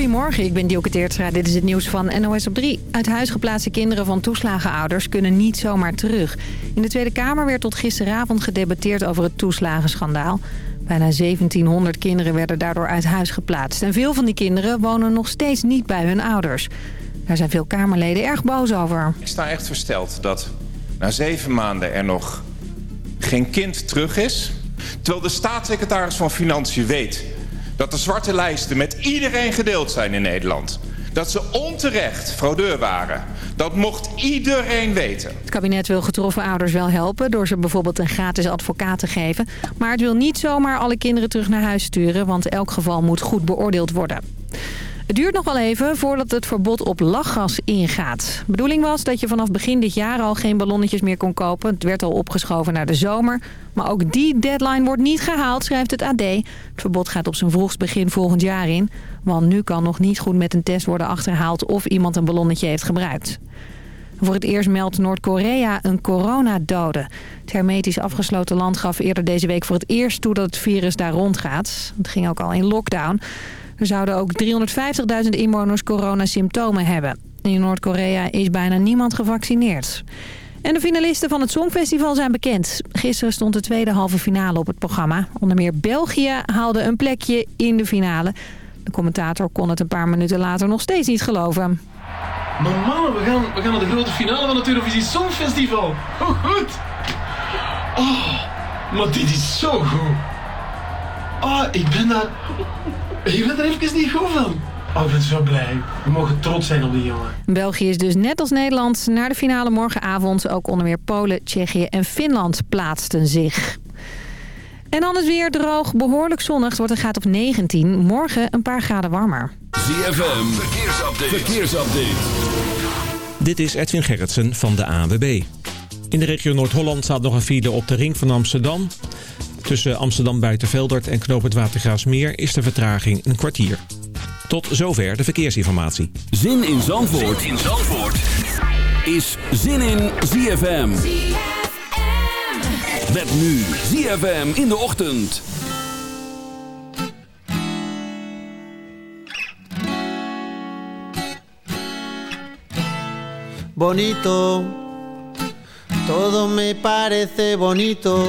Goedemorgen, ik ben Dielke Teertstra. Dit is het nieuws van NOS op 3. Uit huis geplaatste kinderen van toeslagenouders kunnen niet zomaar terug. In de Tweede Kamer werd tot gisteravond gedebatteerd over het toeslagenschandaal. Bijna 1700 kinderen werden daardoor uit huis geplaatst. En veel van die kinderen wonen nog steeds niet bij hun ouders. Daar zijn veel Kamerleden erg boos over. Ik sta echt versteld dat na zeven maanden er nog geen kind terug is... terwijl de staatssecretaris van Financiën weet dat de zwarte lijsten met iedereen gedeeld zijn in Nederland. Dat ze onterecht fraudeur waren. Dat mocht iedereen weten. Het kabinet wil getroffen ouders wel helpen... door ze bijvoorbeeld een gratis advocaat te geven. Maar het wil niet zomaar alle kinderen terug naar huis sturen... want elk geval moet goed beoordeeld worden. Het duurt nog wel even voordat het verbod op lachgas ingaat. De bedoeling was dat je vanaf begin dit jaar al geen ballonnetjes meer kon kopen. Het werd al opgeschoven naar de zomer. Maar ook die deadline wordt niet gehaald, schrijft het AD. Het verbod gaat op zijn vroegst begin volgend jaar in. Want nu kan nog niet goed met een test worden achterhaald of iemand een ballonnetje heeft gebruikt. Voor het eerst meldt Noord-Korea een coronadode. Het hermetisch afgesloten land gaf eerder deze week voor het eerst toe dat het virus daar rondgaat. Het ging ook al in lockdown. Er zouden ook 350.000 inwoners coronasymptomen hebben. In Noord-Korea is bijna niemand gevaccineerd. En de finalisten van het Songfestival zijn bekend. Gisteren stond de tweede halve finale op het programma. Onder meer België haalde een plekje in de finale. De commentator kon het een paar minuten later nog steeds niet geloven. Maar mannen, we gaan, we gaan naar de grote finale van het Eurovisie Songfestival. Hoe goed! Oh, maar dit is zo goed. Oh, ik ben daar... Ik ben er even niet goed van. Oh, ik ben zo blij. We mogen trots zijn op die jongen. België is dus net als Nederland naar de finale morgenavond. Ook onder meer Polen, Tsjechië en Finland plaatsten zich. En dan is weer droog, behoorlijk zonnig. Het wordt een graad op 19. Morgen een paar graden warmer. ZFM, verkeersupdate. verkeersupdate. Dit is Edwin Gerritsen van de AWB. In de regio Noord-Holland staat nog een file op de ring van Amsterdam. Tussen Amsterdam Buitenveldert en Knoop het Watergraafsmeer is de vertraging een kwartier. Tot zover de verkeersinformatie. Zin in Zandvoort, zin in Zandvoort. is Zin in ZFM. Met nu ZFM in de ochtend. Bonito, todo me parece bonito.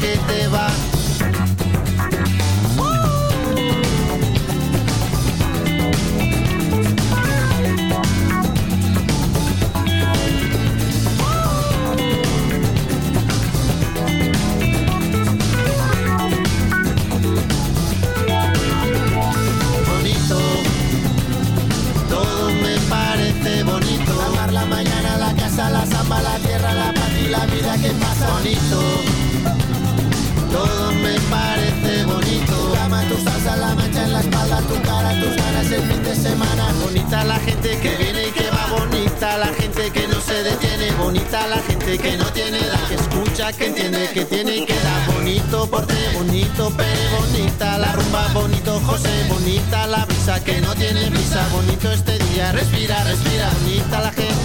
que te va. bonito todo me parece bonito. Cama, tu salsa, la mancha en la espalda, tu cara, tus ganas el fin de semana. Bonita la gente que viene y que va, bonita la gente que no se detiene, bonita la gente que no tiene edad, que escucha, que entiende, que tiene y que da. Bonito porte, bonito pere, bonita la rumba, bonito José, bonita la brisa que no tiene brisa, bonito este día, respira, respira, bonita la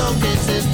This is.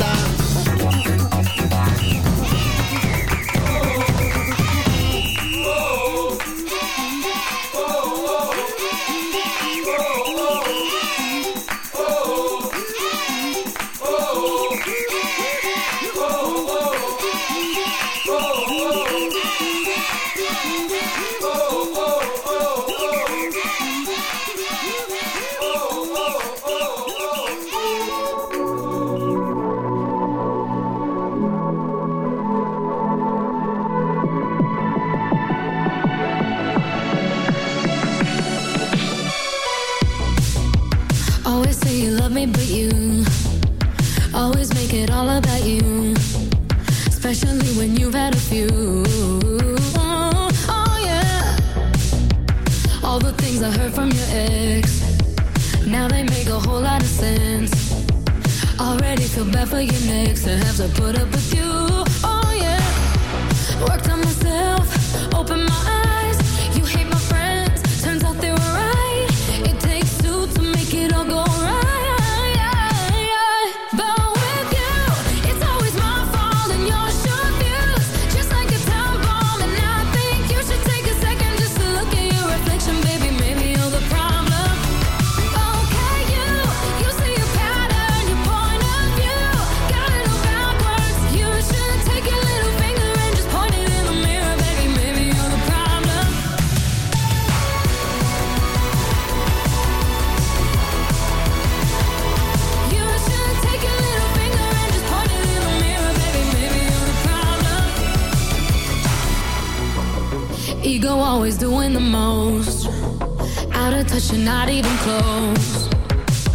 not even close.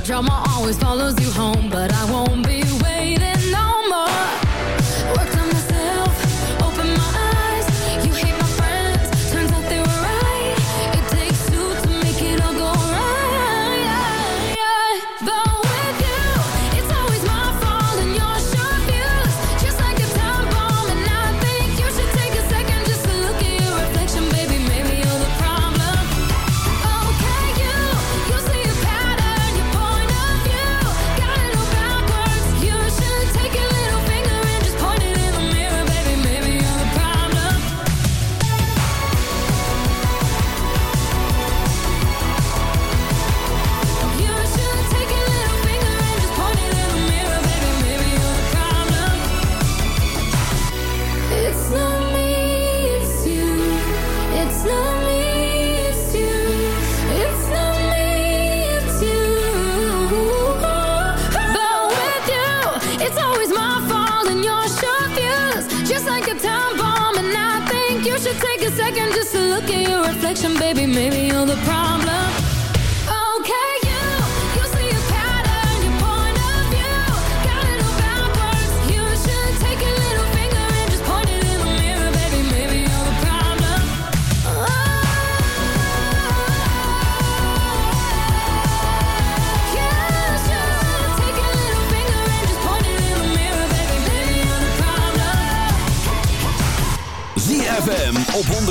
Drama always follows you home, but I won't be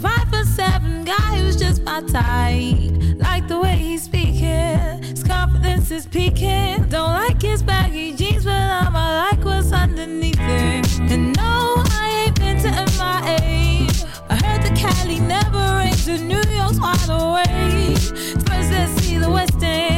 Five for seven guy who's just my type. Like the way he's speaking, his confidence is peaking. Don't like his baggy jeans, but I'ma like what's underneath it. And no, I ain't been to MIA. I heard the Cali never rains, and New York's wide awake. First, let's see the West End.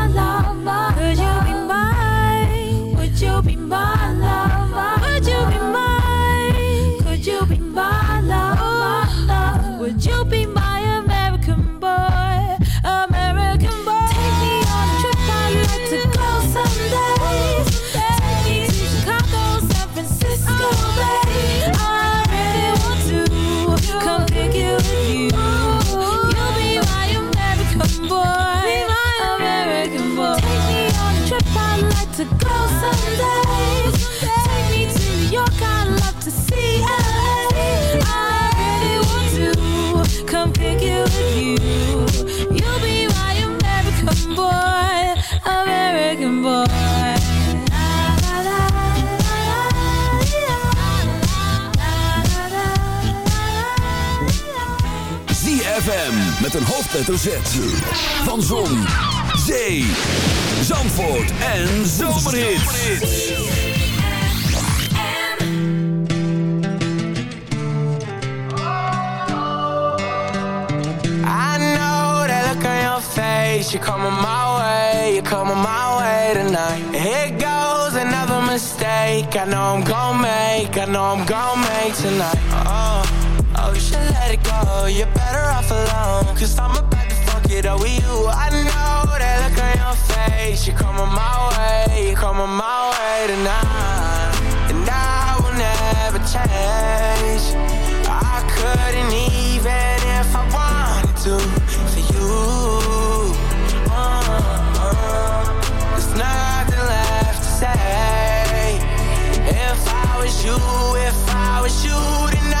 love, love, love. Met een hoofdletter Z. Van Zon, Zee, Zandvoort en Zomerhits. I know that look on your face. You're coming my way. You're coming my way tonight. Here goes another mistake. I know I'm gonna make. I know I'm gonna make tonight. You let it go. You're better off alone. Cause I'm about to fuck it up with you. I know that look on your face. You're coming my way. You're coming my way tonight. And I will never change. I couldn't even if I wanted to for you. Uh, there's nothing left to say. If I was you, if I was you, then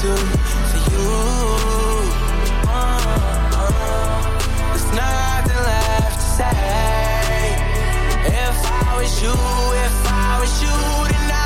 to for you. Uh, There's nothing left to say. If I was you, if I was you, then I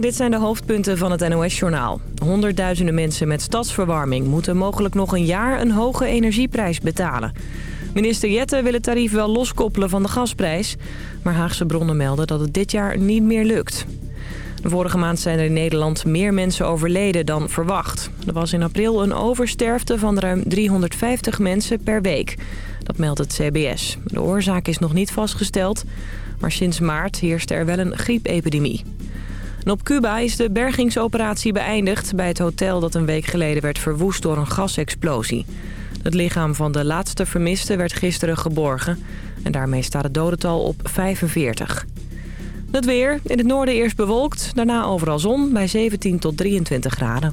Dit zijn de hoofdpunten van het NOS-journaal. Honderdduizenden mensen met stadsverwarming moeten mogelijk nog een jaar een hoge energieprijs betalen. Minister Jette wil het tarief wel loskoppelen van de gasprijs. Maar Haagse bronnen melden dat het dit jaar niet meer lukt. De vorige maand zijn er in Nederland meer mensen overleden dan verwacht. Er was in april een oversterfte van ruim 350 mensen per week. Dat meldt het CBS. De oorzaak is nog niet vastgesteld, maar sinds maart heerst er wel een griepepidemie. Op Cuba is de bergingsoperatie beëindigd bij het hotel dat een week geleden werd verwoest door een gasexplosie. Het lichaam van de laatste vermiste werd gisteren geborgen. En daarmee staat het dodental op 45. Het weer. In het noorden eerst bewolkt, daarna overal zon bij 17 tot 23 graden.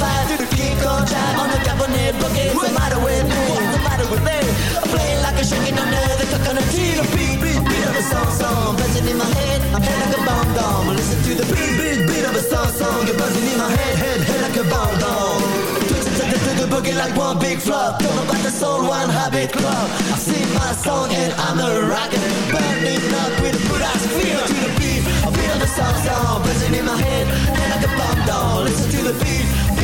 fire, to the king on drive on the cabinet boogie. What's the matter with me? What's the matter with me? I'm playing like a shaking under the coconut tree. The beat, beat, beat of a song, song, buzzing in my head, my head like a bomb dome. Listen to the beat, beat, beat of a song, song, you're buzzing in my head, head, head like a bomb it to the boogie like one big flop. Don't know about the soul, one habit club. I sing my song and I'm a rocker. Burning up with a good ass feel to the beat. I feel the sound sound buzzing in my head, head like a bomb down. Listen to the beat,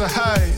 A heist.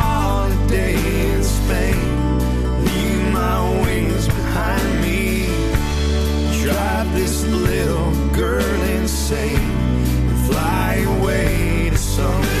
holiday in Spain, leave my wings behind me, drive this little girl insane, fly away to someone